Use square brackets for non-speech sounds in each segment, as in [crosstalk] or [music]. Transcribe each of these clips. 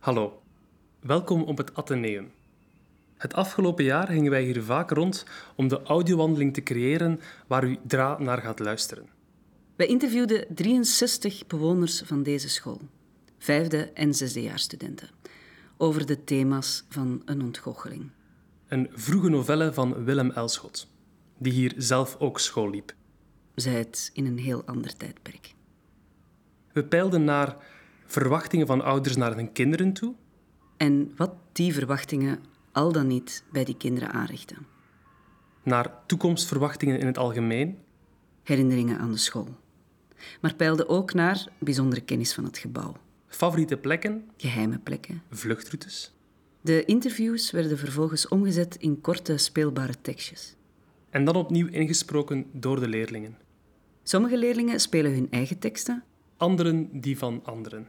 Hallo, welkom op het Atheneum. Het afgelopen jaar gingen wij hier vaak rond om de audiowandeling te creëren waar u dra naar gaat luisteren. Wij interviewden 63 bewoners van deze school, vijfde en zesdejaarsstudenten, over de thema's van een ontgoocheling. Een vroege novelle van Willem Elschot, die hier zelf ook school liep. Zij het in een heel ander tijdperk. We peilden naar verwachtingen van ouders naar hun kinderen toe, En wat die verwachtingen al dan niet bij die kinderen aanrichten. naar toekomstverwachtingen in het algemeen Herinneringen aan de school. Maar peilden ook naar bijzondere kennis van het gebouw, favoriete plekken, geheime plekken. vluchtroutes De interviews werden vervolgens omgezet in korte speelbare tekstjes. en dan opnieuw ingesproken door de leerlingen. Sommige leerlingen spelen hun eigen teksten. Anderen die van anderen.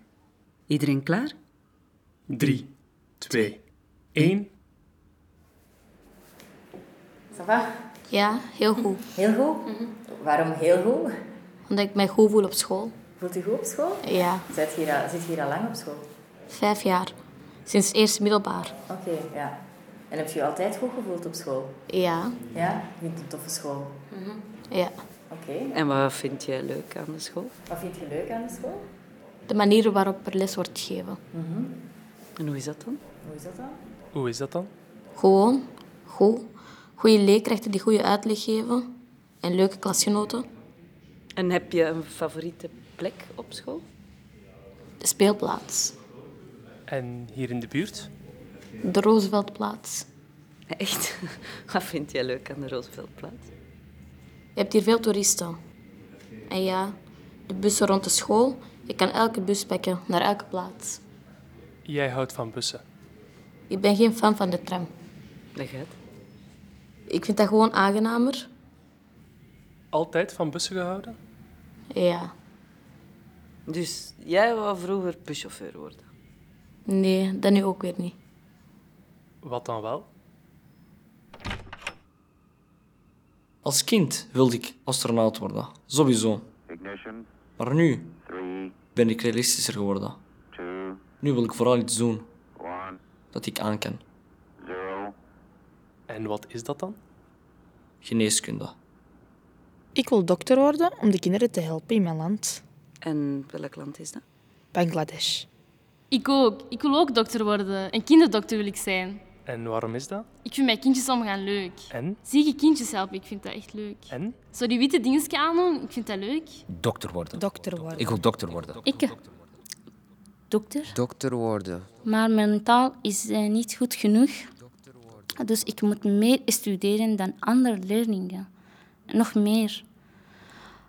Iedereen klaar? 3, 2, 1. Ça va? Ja, heel goed. Heel goed? Waarom heel goed? Omdat ik mij goed voel op school. Voelt u goed op school? Ja, Zit je hier, al- zit je hier al lang op school? vijf jaar. Sinds eerste middelbaar. Oké, ja. En heb je je altijd goed gevoeld op school? Ja, Ja? Je vindt het een toffe school? ja. Oké. En wat vind jij leuk aan de school? Wat vind je leuk aan de school? De manier waarop er les wordt gegeven. En hoe is dat dan? Hoe is dat dan? Hoe is dat dan? Gewoon, goed. Goede leerkrachten die goede uitleg geven. En leuke klasgenoten. En heb je een favoriete plek op school? De speelplaats. En hier in de buurt? De Rooseveltplaats. Echt? [laughs] Wat vind jij leuk aan de Rooseveltplaats? Je hebt hier veel toeristen. En ja, de bussen rond de school. Je kan elke bus pakken naar elke plaats. Jij houdt van bussen. Ik ben geen fan van de tram. Leg uit. Ik vind dat gewoon aangenamer. Altijd van bussen gehouden? Ja. Dus jij wou vroeger buschauffeur worden? Nee, dat nu ook weer niet. Wat dan wel? Als kind wilde ik astronaut worden, sowieso. Ignition, Maar nu ben ik realistischer geworden. two, Nu wil ik vooral iets doen one, dat ik aan kan. zero. En wat is dat dan? Geneeskunde. Ik wil dokter worden om de kinderen te helpen in mijn land, En welk land is dat? Bangladesh. Ik ook. Ik wil ook dokter worden. Een kinderdokter wil ik zijn. En waarom is dat? Ik vind mijn kindjes omgaan leuk. En? Zieke kindjes helpen, ik vind dat echt leuk. En? Zo die witte dingetjes aandoen, ik vind dat leuk. Dokter worden. Dokter worden. Ik wil dokter worden. Ik. Dokter. Dokter worden. Maar mijn taal is eh, niet goed genoeg. Dus ik moet meer studeren dan andere leerlingen. Nog meer.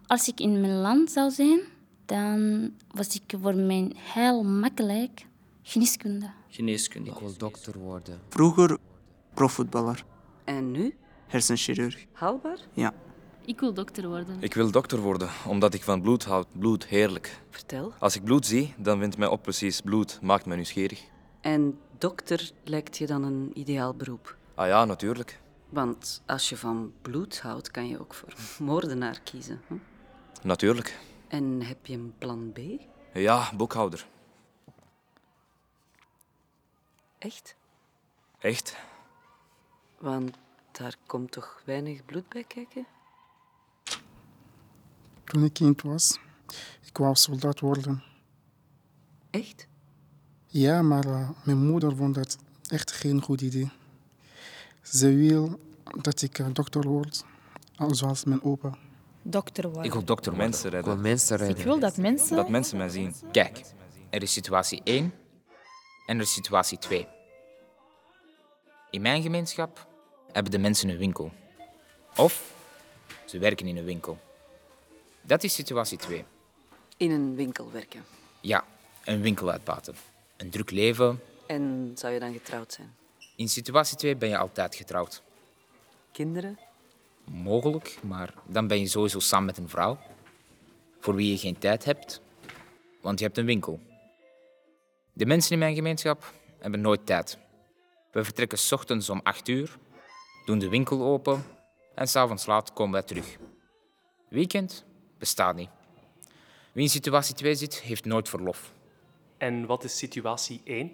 Als ik in mijn land zou zijn, dan was ik voor mij heel makkelijk geneeskunde. Geneeskunde. Ik wil dokter worden. Vroeger profvoetballer, En nu? hersenchirurg. Haalbaar? Ja. Ik wil dokter worden. Ik wil dokter worden, omdat ik van bloed houd. Bloed, heerlijk. Vertel. Als ik bloed zie, dan vindt mij op precies bloed. Maakt me nieuwsgierig. En dokter lijkt je dan een ideaal beroep? Ah ja, natuurlijk. Want als je van bloed houdt, kan je ook voor [laughs] moordenaar kiezen. Hè? Natuurlijk. En heb je een plan B? Ja, boekhouder. Echt? Echt? Want daar komt toch weinig bloed bij kijken? Toen ik kind was, ik wou soldaat worden. Echt? Ja, maar eh, mijn moeder vond dat echt geen goed idee. Ze wil dat ik eh, dokter word, zoals mijn opa. Dokter worden. Ik wil dokter. Mensen Ik wil redden. mensen redden. Ik wil dat mensen... Dat mensen mij zien. Kijk, er is situatie 1 en er is situatie 2. In mijn gemeenschap hebben de mensen een winkel. Of ze werken in een winkel. Dat is situatie 2. In een winkel werken. Ja, een winkel uitbaten. Een druk leven. En zou je dan getrouwd zijn? In situatie 2 ben je altijd getrouwd. Kinderen? Mogelijk, maar dan ben je sowieso samen met een vrouw. Voor wie je geen tijd hebt, want je hebt een winkel. De mensen in mijn gemeenschap hebben nooit tijd. We vertrekken 's ochtends om 8 uur, doen de winkel open en s'avonds laat komen wij terug. Weekend bestaat niet. Wie in situatie 2 zit, heeft nooit verlof. En wat is situatie 1?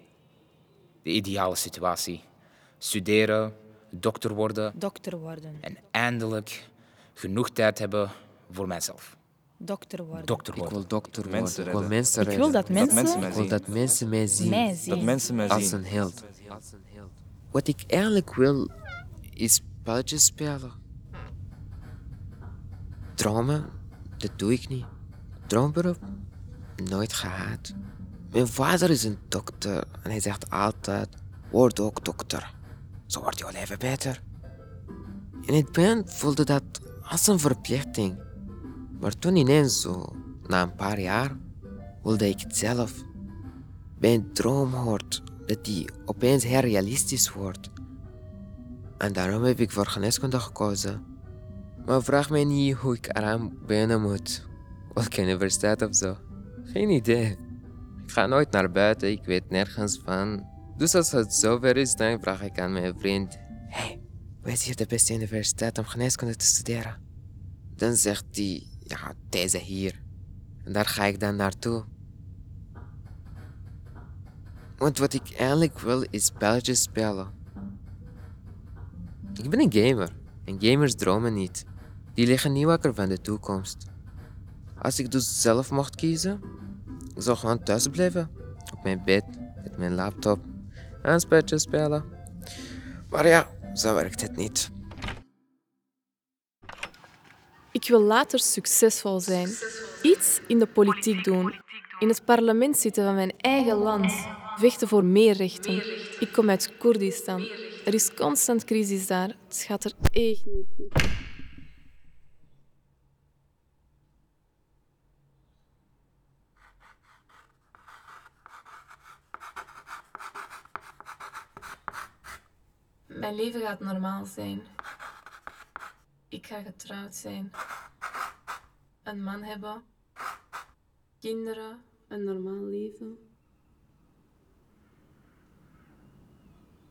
De ideale situatie. Studeren, dokter worden Dokter worden. en eindelijk genoeg tijd hebben voor mijzelf. Dokter worden. Dokter Ik wil dokter worden. Mensen Ik wil redden. mensen Ik redden. wil dat mensen, mensen Ik wil dat mensen mij zien. mij zien. Dat mensen mij Als zien. een held. Wat ik eigenlijk wil, is spelletjes spelen. Dromen, dat doe ik niet. Droomberoep, nooit gehad. Mijn vader is een dokter en hij zegt altijd, word ook dokter. Zo wordt jouw leven beter. In het begin voelde dat als een verplichting. Maar toen ineens zo, na een paar jaar, wilde ik het zelf. Bij een droom hoort dat die opeens heel realistisch wordt. En daarom heb ik voor geneeskunde gekozen. Maar vraag mij niet hoe ik eraan beginnen moet. Welke universiteit of zo. Geen idee. Ik ga nooit naar buiten, ik weet nergens van. Dus als het zover is, dan vraag ik aan mijn vriend: Hey, wat is hier de beste universiteit om geneeskunde te studeren? Dan zegt hij: Ja, deze hier. En daar ga ik dan naartoe. Want wat ik eigenlijk wil is spelletjes spelen. Ik ben een gamer. En gamers dromen niet. Die liggen niet wakker van de toekomst. Als ik dus zelf mocht kiezen, ik zou gewoon thuis blijven. Op mijn bed, met mijn laptop. En spelletjes spelen. Maar ja, zo werkt het niet. Ik wil later succesvol zijn. Iets in de politiek doen. In het parlement zitten van mijn eigen land. Vechten voor meer rechten. Ik kom uit Koerdistan. Er is constant crisis daar. Het gaat er echt niet goed. Mijn leven gaat normaal zijn. Ik ga getrouwd zijn. Een man hebben. Kinderen. Een normaal leven.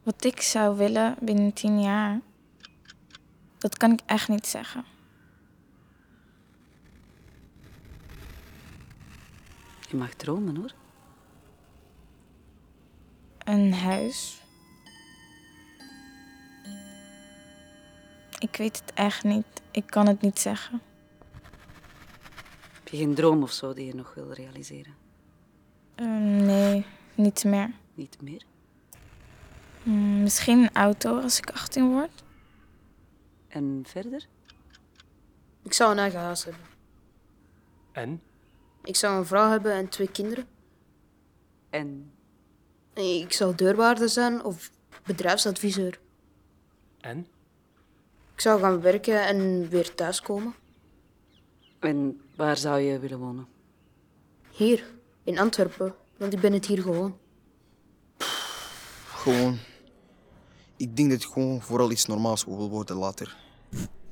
Wat ik zou willen binnen tien jaar, dat kan ik echt niet zeggen. Je mag dromen hoor. Een huis. Ik weet het echt niet. Ik kan het niet zeggen. Heb je geen droom of zo die je nog wil realiseren? Eh, nee, niet meer. Niet meer? Mm, misschien een auto als ik 18 word. En verder? Ik zou een eigen huis hebben. En? Ik zou een vrouw hebben en twee kinderen. En? Ik zou deurwaarder zijn of bedrijfsadviseur. En? Ik zou gaan werken en weer thuiskomen. En waar zou je willen wonen? Hier, in Antwerpen, want ik ben het hier gewoon. Gewoon. Ik denk dat ik gewoon vooral iets normaals wil worden later.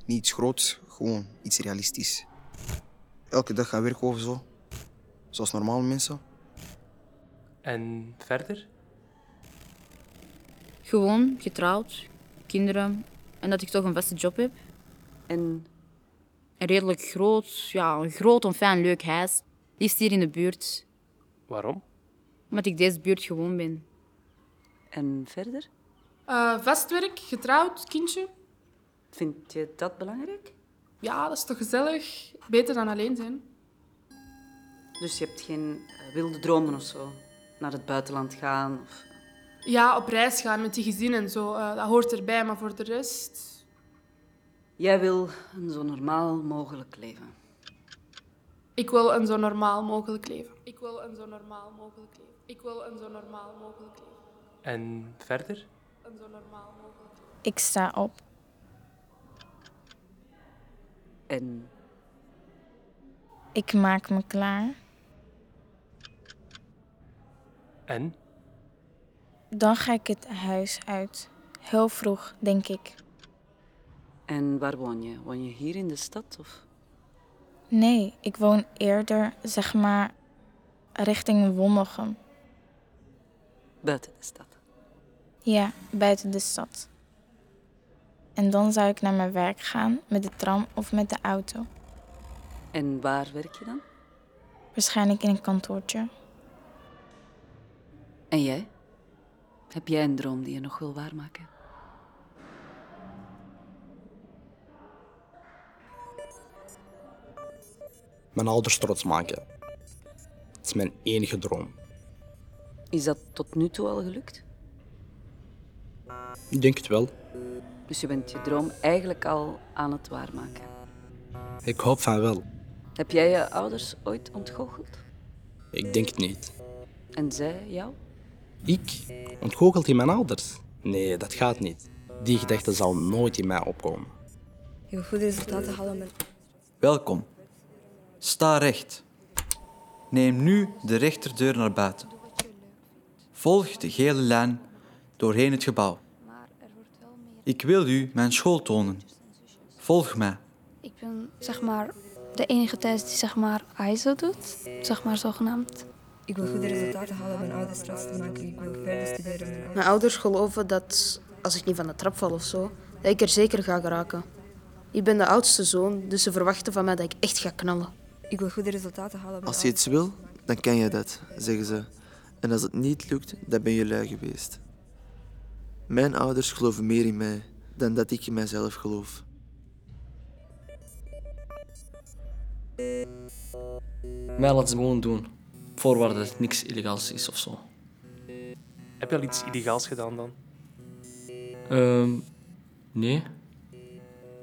Niet iets groots, gewoon iets realistisch. Elke dag gaan werken of zo. Zoals normale mensen. En verder? Gewoon getrouwd, kinderen en dat ik toch een vaste job heb. En? Een redelijk groot, ja, een groot en fijn leuk huis. Liefst hier in de buurt, Waarom? omdat ik deze buurt gewoon ben. En verder? Uh, vast werk, getrouwd, kindje. Vind je dat belangrijk? Ja, dat is toch gezellig? Beter dan alleen zijn. Dus je hebt geen eh, wilde dromen of zo? Naar het buitenland gaan? Of... Ja, op reis gaan met je gezin en zo. eh, dat hoort erbij, maar voor de rest... Jij wil een zo normaal mogelijk leven. Ik wil een zo normaal mogelijk leven. Ik wil een zo normaal mogelijk leven. Ik wil een zo normaal mogelijk leven. En verder? Een zo normaal mogelijk leven. Ik sta op. En? Ik maak me klaar. En? Dan ga ik het huis uit. Heel vroeg, denk ik. En waar woon je? Woon je hier in de stad? Of? Nee, ik woon eerder, zeg maar, richting Wonnegem. Buiten de stad. Ja, buiten de stad. En dan zou ik naar mijn werk gaan met de tram of met de auto. En waar werk je dan? Waarschijnlijk in een kantoortje. En jij? Heb jij een droom die je nog wil waarmaken? Mijn ouders trots maken. Het is mijn enige droom. Is dat tot nu toe al gelukt? Ik denk het wel. Dus je bent je droom eigenlijk al aan het waarmaken. Ik hoop van wel. Heb jij je ouders ooit ontgoocheld? Ik denk het niet. En zij jou? Ik? Ontgoochelt hij mijn ouders? Nee, dat gaat niet. Die gedachte zal nooit in mij opkomen. Je wil goede resultaten halen met... Welkom. Sta recht. Neem nu de rechterdeur naar buiten. Volg de gele lijn doorheen het gebouw. Ik wil u mijn school tonen. Volg mij. Ik ben zeg maar de enige thuis die zeg maar ISO doet, zeg maar zogenaamd. Ik wil goede resultaten halen om mijn ouders trots te maken. Ik wil verder studeren. Mijn Mijn ouders geloven dat als ik niet van de trap val of zo, dat ik er zeker ga geraken. Ik ben de oudste zoon, dus ze verwachten van mij dat ik echt ga knallen. Ik wil goede resultaten halen. Als je iets wil, dan kan je dat, zeggen ze. En als het niet lukt, dan ben je lui geweest. Mijn ouders geloven meer in mij dan dat ik in mijzelf geloof. Mij laten ze gewoon doen. Voorwaarde dat het niks illegaals is of zo. Heb je al iets illegaals gedaan dan? Ehm nee.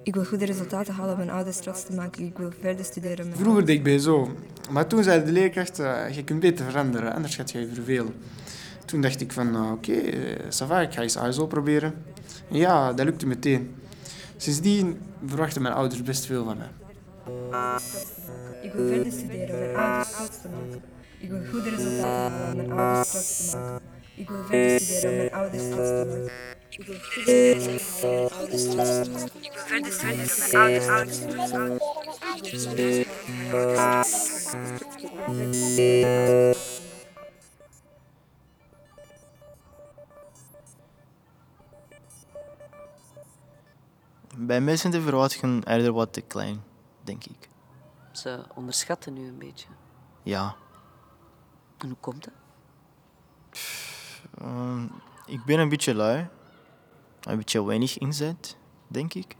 Ik wil goede resultaten halen om mijn ouders trots te maken. Ik wil verder studeren. Mijn Vroeger deed ik bij zo. Maar toen zei de leerkracht, eh, je kunt beter veranderen, anders gaat je je vervelen. Toen dacht ik van, eh, oké, okay, ça va, ik ga eens ASO proberen. En ja, dat lukte meteen. Sindsdien verwachten mijn ouders best veel van mij. Ik wil verder studeren. Mijn ouders trots te maken. Ik wil goede resultaten halen om mijn ouders trots te maken. Ik wil verder studeren om mijn ouders trots te maken. Ik wil goede resultaten halen om mijn ouders trots te maken. Ik wil verder studeren om mijn ouders trots te maken. Ik wil studeren om mijn ouders trots te maken. Bij mij zijn de verwachtingen eerder wat te klein, denk ik. Ze onderschatten u een beetje. Ja. En hoe komt dat? Ehm, ik ben een beetje lui. Een beetje weinig inzet, denk ik.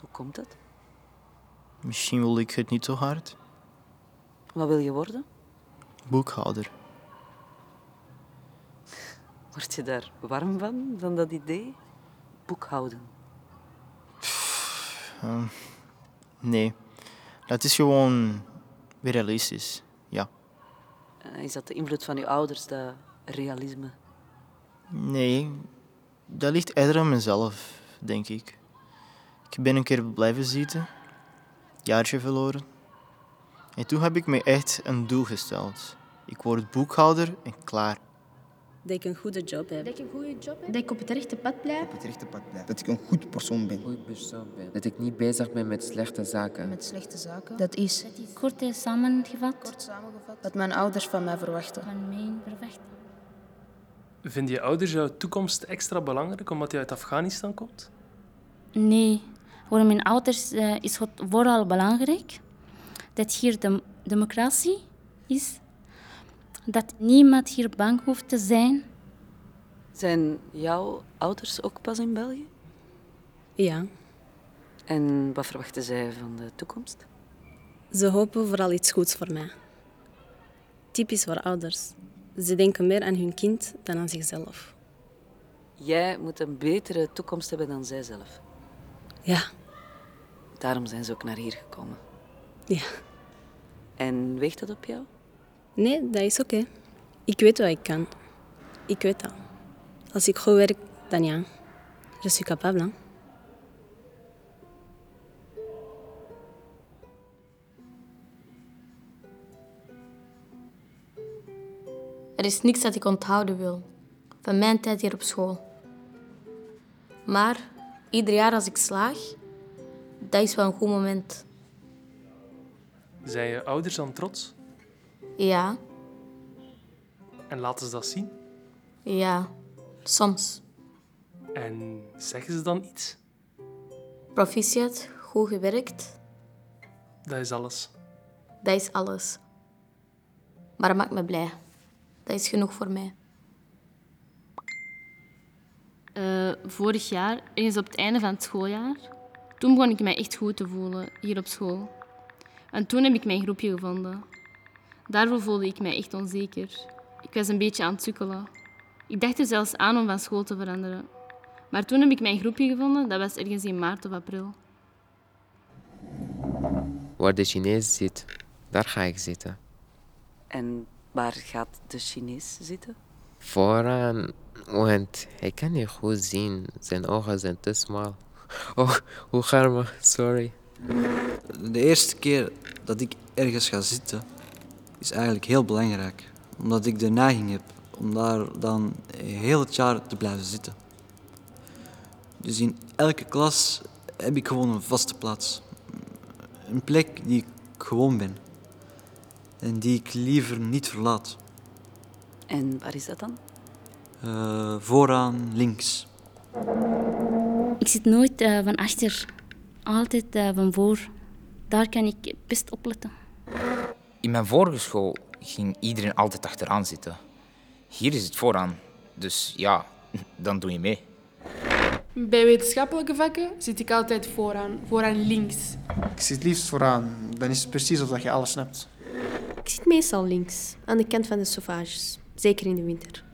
Hoe komt dat? Misschien wil ik het niet zo hard. Wat wil je worden? Boekhouder. [laughs] Word je daar warm van, van dat idee? Boekhouden. Ehm, nee, dat is gewoon weer realistisch. Eh, Is dat de invloed van uw ouders, dat realisme? Nee, dat ligt eerder aan mezelf, denk ik. Ik ben een keer blijven zitten, jaartje verloren. En toen heb ik me echt een doel gesteld. Ik word boekhouder en klaar. Dat ik een goede job heb. Dat ik een goede job heb. Dat ik op het rechte pad blijf. Op het rechte pad blijf. Dat ik een goed persoon ben. Goed persoon ben. Dat ik niet bezig ben met slechte zaken. Met slechte zaken. Dat is Kort en samengevat. kort samengevat wat mijn ouders van mij verwachten. Van mijn verwacht. Vinden je ouders jouw toekomst extra belangrijk omdat je uit Afghanistan komt? Nee, voor mijn ouders eh, is het vooral belangrijk dat hier de democratie is. Dat niemand hier bang hoeft te zijn. Zijn jouw ouders ook pas in België? Ja. En wat verwachten zij van de toekomst? Ze hopen vooral iets goeds voor mij. Typisch voor ouders. Ze denken meer aan hun kind dan aan zichzelf. Jij moet een betere toekomst hebben dan zijzelf. Ja. Daarom zijn ze ook naar hier gekomen. Ja. En weegt dat op jou? Nee, dat is oké. Ik weet wat ik kan. Ik weet dat. Als ik goed werk, dan ja. Je suis capable. Hein? Er is niks dat ik onthouden wil van mijn tijd hier op school. Maar ieder jaar als ik slaag, dat is wel een goed moment. Zijn je ouders dan trots? Ja, En laten ze dat zien? ja, soms. En zeggen ze dan iets? Proficiat, goed gewerkt, Dat is alles. dat is alles. Maar dat maakt me blij. Dat is genoeg voor mij. eh, vorig jaar, ergens op het einde van het schooljaar. Toen begon ik mij echt goed te voelen hier op school. En toen heb ik mijn groepje gevonden. Daarvoor voelde ik mij echt onzeker. Ik was een beetje aan het sukkelen. Ik dacht er zelfs aan om van school te veranderen. Maar toen heb ik mijn groepje gevonden, dat was ergens in maart of april. Waar de Chinees zit, daar ga ik zitten. En waar gaat de Chinees zitten? Vooraan, want hij kan niet goed zien. Zijn ogen zijn te smal. Oh, hoe gaat me? Sorry. De eerste keer dat ik ergens ga zitten, is eigenlijk heel belangrijk. Omdat ik de neiging heb om daar dan heel het jaar te blijven zitten. Dus in elke klas heb ik gewoon een vaste plaats. Een plek die ik gewoon ben. En die ik liever niet verlaat. En waar is dat dan? Eh, vooraan links. Ik zit nooit eh, van achter, altijd eh, van voor. Daar kan ik best opletten. In mijn vorige school ging iedereen altijd achteraan zitten. Hier is het vooraan. Dus ja, dan doe je mee. Bij wetenschappelijke vakken zit ik altijd vooraan, vooraan links. Ik zit liefst vooraan. Dan is het precies of dat je alles snapt. Ik zit meestal links, aan de kant van de sauvages. Zeker in de winter.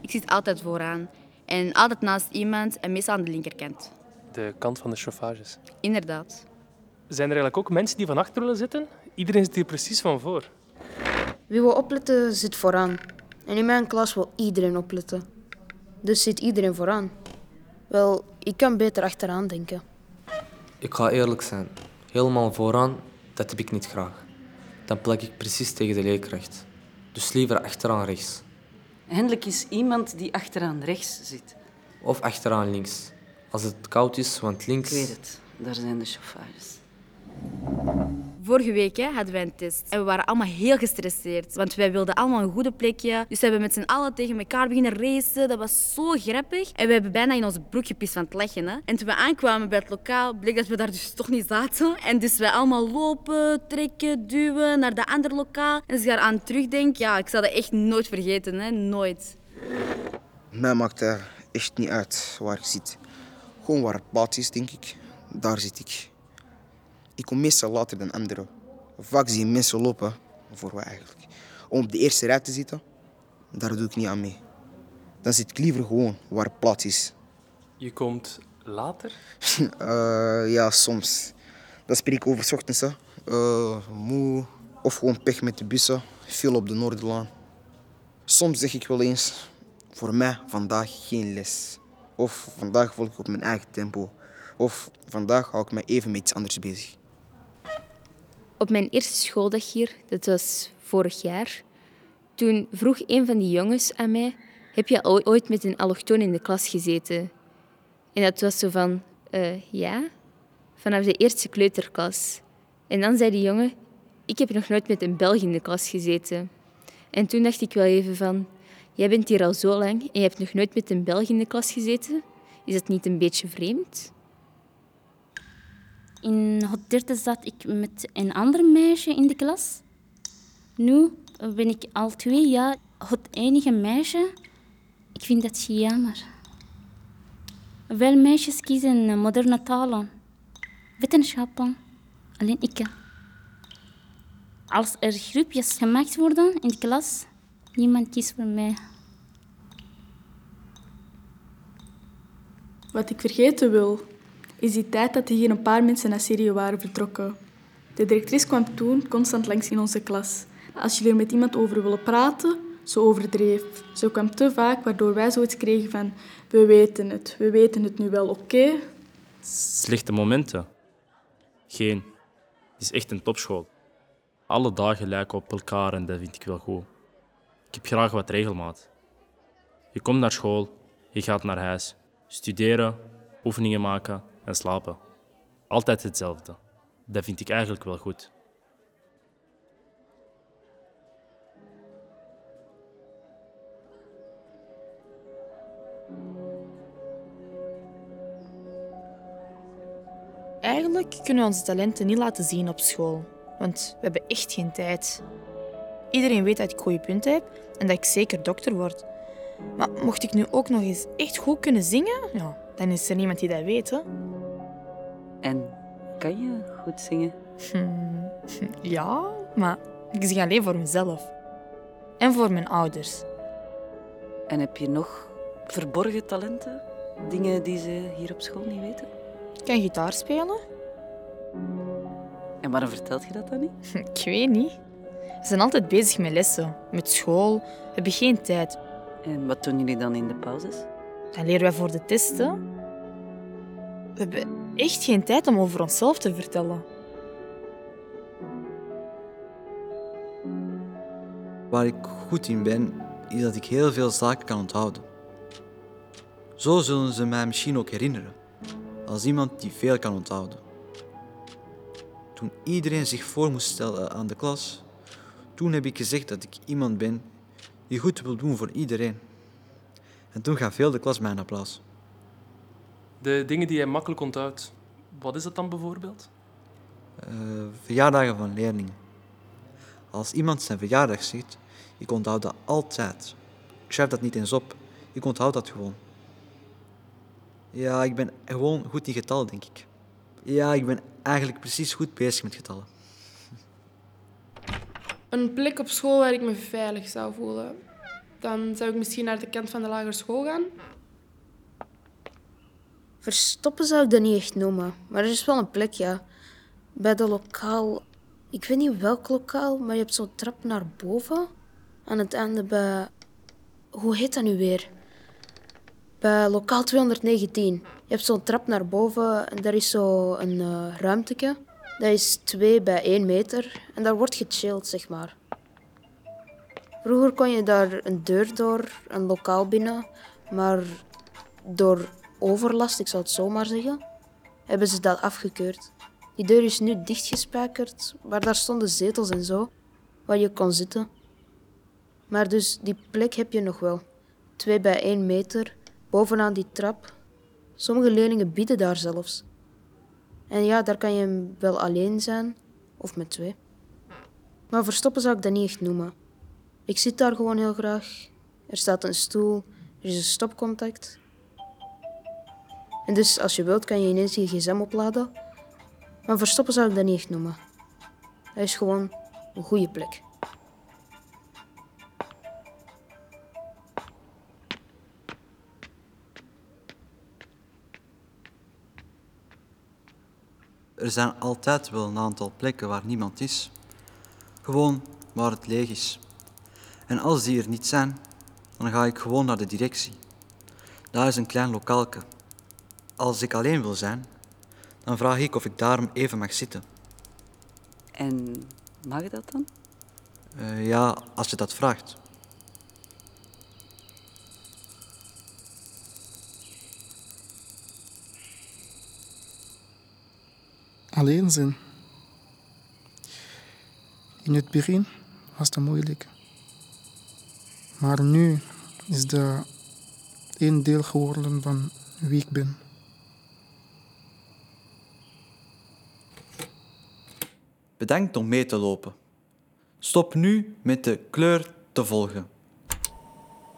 Ik zit altijd vooraan. En altijd naast iemand en meestal aan de linkerkant. De kant van de chauffages. Inderdaad. Zijn er eigenlijk ook mensen die van achter willen zitten? Iedereen zit hier precies van voor. Wie wil opletten, zit vooraan. En in mijn klas wil iedereen opletten. Dus zit iedereen vooraan. Wel, ik kan beter achteraan denken. Ik ga eerlijk zijn. Helemaal vooraan, dat heb ik niet graag. Dan plak ik precies tegen de leerkracht. Dus liever achteraan rechts. Eindelijk is iemand die achteraan rechts zit. Of achteraan links. Als het koud is, want links... Ik weet het, daar zijn de chauffages. Vorige week hè, hadden wij een test. En we waren allemaal heel gestresseerd. Want wij wilden allemaal een goede plekje. Dus we hebben met z'n allen tegen elkaar beginnen racen. Dat was zo grappig. En we hebben bijna in onze broek gepist van het lachen. Hè. En toen we aankwamen bij het lokaal, bleek dat we daar dus toch niet zaten. En dus wij allemaal lopen, trekken, duwen naar dat andere lokaal. En als ik daar aan terugdenk, ja, ik zal dat echt nooit vergeten. Hè. Nooit. Mij maakt er echt niet uit waar ik zit. Gewoon waar het pad is, denk ik. Daar zit ik. Ik kom meestal later dan anderen. Vaak zie je mensen lopen, voor wat eigenlijk. Om op de eerste rij te zitten, daar doe ik niet aan mee. Dan zit ik liever gewoon waar het plaats is. Je komt later? [laughs] Eh, ja, soms. Dan spreek ik over ochtends. Hè. Eh, moe of gewoon pech met de bussen. Veel op de Noorderlaan. Soms zeg ik wel eens, voor mij vandaag geen les. Of vandaag volg ik op mijn eigen tempo. Of vandaag hou ik me even met iets anders bezig. Op mijn eerste schooldag hier, dat was vorig jaar, toen vroeg een van die jongens aan mij: Heb je al ooit met een allochtoon in de klas gezeten? En dat was zo van: "Eh, Ja, vanaf de eerste kleuterklas. En dan zei die jongen: Ik heb nog nooit met een Belg in de klas gezeten. En toen dacht ik wel even van: Jij bent hier al zo lang en je hebt nog nooit met een Belg in de klas gezeten? Is dat niet een beetje vreemd? In het derde zat ik met een ander meisje in de klas. Nu ben ik al twee jaar het enige meisje. Ik vind dat jammer. Veel meisjes kiezen moderne talen, wetenschappen, alleen ik. Als er groepjes gemaakt worden in de klas, niemand kiest voor mij. Wat ik vergeten wil, is die tijd dat hier een paar mensen naar Syrië waren vertrokken. De directrice kwam toen constant langs in onze klas. Als jullie er met iemand over willen praten, ze overdreef. Ze kwam te vaak, waardoor wij zoiets kregen van... We weten het, we weten het nu wel, oké? Slechte momenten? Geen. Het is echt een topschool. Alle dagen lijken op elkaar en dat vind ik wel goed. Ik heb graag wat regelmaat. Je komt naar school, je gaat naar huis. Studeren, oefeningen maken en slapen. Altijd hetzelfde. Dat vind ik eigenlijk wel goed. Eigenlijk kunnen we onze talenten niet laten zien op school, want we hebben echt geen tijd. Iedereen weet dat ik goede punten heb en dat ik zeker dokter word. Maar mocht ik nu ook nog eens echt goed kunnen zingen, ja, dan is er niemand die dat weet. Hè? En kan je goed zingen? Hmm, ja, maar ik zing alleen voor mezelf. En voor mijn ouders. En heb je nog verborgen talenten? Dingen die ze hier op school niet weten? Ik kan gitaar spelen. En waarom vertelt je dat dan niet? Ik weet niet. We zijn altijd bezig met lessen, met school. We hebben geen tijd. En wat doen jullie dan in de pauzes? Dan leren wij voor de testen. We hebben echt geen tijd om over onszelf te vertellen. Waar ik goed in ben, is dat ik heel veel zaken kan onthouden. Zo zullen ze mij misschien ook herinneren, als iemand die veel kan onthouden. Toen iedereen zich voor moest stellen aan de klas, toen heb ik gezegd dat ik iemand ben die goed wil doen voor iedereen. En toen gaf heel de klas mij een applaus. De dingen die jij makkelijk onthoudt, wat is dat dan bijvoorbeeld? Eh, verjaardagen van leerlingen. Als iemand zijn verjaardag zegt, ik onthoud dat altijd. Ik schrijf dat niet eens op, ik onthoud dat gewoon. Ja, ik ben gewoon goed in getallen, denk ik. Ja, ik ben eigenlijk precies goed bezig met getallen. Een plek op school waar ik me veilig zou voelen. Dan zou ik misschien naar de kant van de lagere school gaan. Verstoppen zou ik dat niet echt noemen, maar er is wel een plek, ja. Bij de lokaal... Ik weet niet welk lokaal, maar je hebt zo'n trap naar boven. Aan het einde bij... Hoe heet dat nu weer? Bij lokaal 219. Je hebt zo'n trap naar boven en daar is zo een uh, ruimteke. Dat is 2 bij 1 meter en daar wordt gechilled, zeg maar. Vroeger kon je daar een deur door, een lokaal binnen, maar door overlast, ik zou het zo maar zeggen, hebben ze dat afgekeurd. Die deur is nu dichtgespijkerd, waar daar stonden zetels en zo, waar je kon zitten. Maar dus die plek heb je nog wel. 2 bij 1 meter, bovenaan die trap. Sommige leerlingen bieden daar zelfs. En ja, daar kan je wel alleen zijn, of met twee. Maar verstoppen zou ik dat niet echt noemen. Ik zit daar gewoon heel graag. Er staat een stoel, er is een stopcontact. En dus als je wilt, kan je ineens je gsm opladen. Maar verstoppen zou ik dat niet noemen. Hij is gewoon een goede plek. Er zijn altijd wel een aantal plekken waar niemand is. Gewoon waar het leeg is. En als die er niet zijn, dan ga ik gewoon naar de directie. Daar is een klein lokaalke. Als ik alleen wil zijn, dan vraag ik of ik daarom even mag zitten. En mag dat dan? Uh, ja, als je dat vraagt. alleen zijn. In het begin was het moeilijk. Maar nu is dat een deel geworden van wie ik ben. Bedankt om mee te lopen. Stop nu met de kleur te volgen.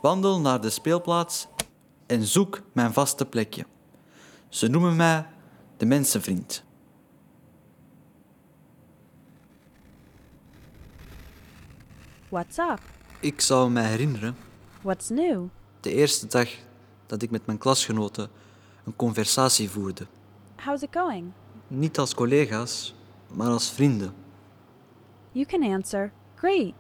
Wandel naar de speelplaats en zoek mijn vaste plekje. Ze noemen mij de mensenvriend. What's up? Ik zou me herinneren. What's new? De eerste dag dat ik met mijn klasgenoten een conversatie voerde. How's it going? Niet als collega's, maar als vrienden. You can answer, great,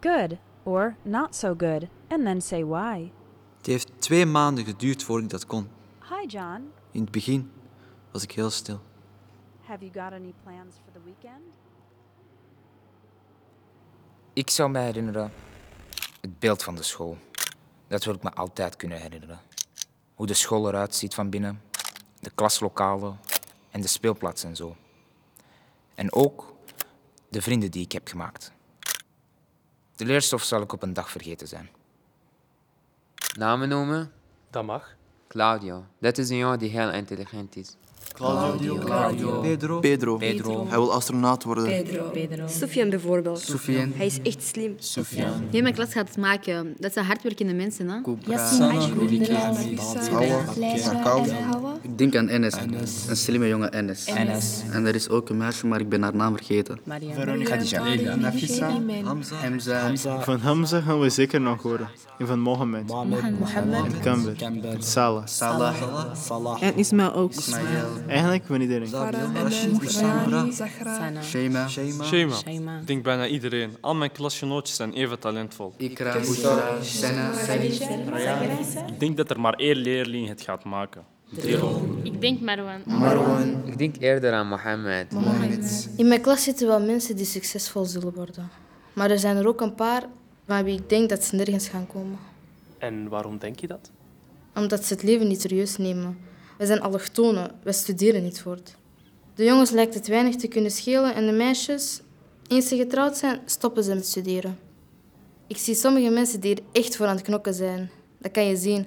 good, or not so good, and then say why. Het heeft twee maanden geduurd voordat ik dat kon. Hi, John. In het begin was ik heel stil. Have you got any plans for the weekend? Ik zou me herinneren het beeld van de school. Dat wil ik me altijd kunnen herinneren. Hoe de school eruit ziet van binnen, de klaslokalen en de speelplaats en zo. En ook de vrienden die ik heb gemaakt. De leerstof zal ik op een dag vergeten zijn. Namen noemen? Dat mag. Claudio. Dat is een jongen die heel intelligent is. Claudio. Claudio. Pedro. Pedro. Pedro. Hij wil astronaut worden. Pedro. Sofian bijvoorbeeld. Sofian. Hij is echt slim. Sofian. Heel mijn klas gaat het maken. Dat zijn hardwerkende mensen, hè? Ik denk aan Enes. Een slimme jongen Enes. Enes. En er is ook een meisje, maar ik ben haar naam vergeten. Veronica. Khadija. Nafisa. Hamza. Van Hamza gaan we zeker nog horen. En van Mohammed. En Kamber. En Salah. Salah. En Ismail ook. Eigenlijk van iedereen. Shema. Shema. Ik denk bijna iedereen. Al mijn klasgenootjes zijn even talentvol. Ikra. Bushra. Senna. Ik denk dat er maar één leerling het gaat maken. Ik denk Marwan. Marwan. Ik denk eerder aan Mohammed. In mijn klas zitten wel mensen die succesvol zullen worden. Maar er zijn er ook een paar van wie ik denk dat ze nergens gaan komen. En waarom denk je dat? Omdat ze het leven niet serieus nemen. We zijn allochtonen, we studeren niet voort. De jongens lijkt het weinig te kunnen schelen en de meisjes, eens ze getrouwd zijn, stoppen ze met studeren. Ik zie sommige mensen die er echt voor aan het knokken zijn. Dat kan je zien.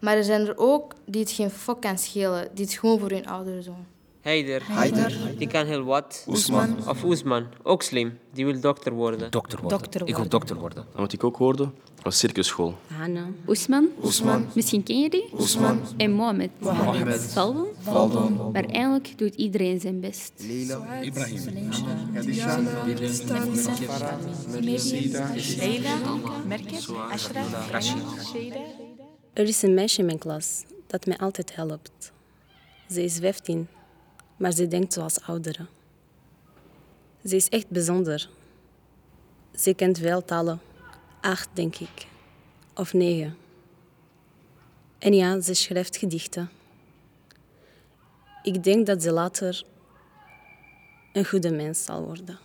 Maar er zijn er ook die het geen fok kan schelen, die het gewoon voor hun ouders doen. Heider. Heider. Die kan heel wat. Oesman. Of Oesman. Ook slim. Die wil dokter worden. Dokter worden. Dokter Ik wil dokter worden. En wat ik ook hoorde, was circusschool. Hanna. Oesman. Oesman. Misschien ken je die? Oesman. En Mohamed. Mohamed. Valdon. Valdon. Maar eigenlijk doet iedereen zijn best. Leila. Ibrahim. Er is een meisje in mijn klas dat mij altijd helpt. Ze is 15, maar ze denkt zoals ouderen. Ze is echt bijzonder. Ze kent veel talen, acht denk ik, of negen. En ja, ze schrijft gedichten. Ik denk dat ze later een goede mens zal worden.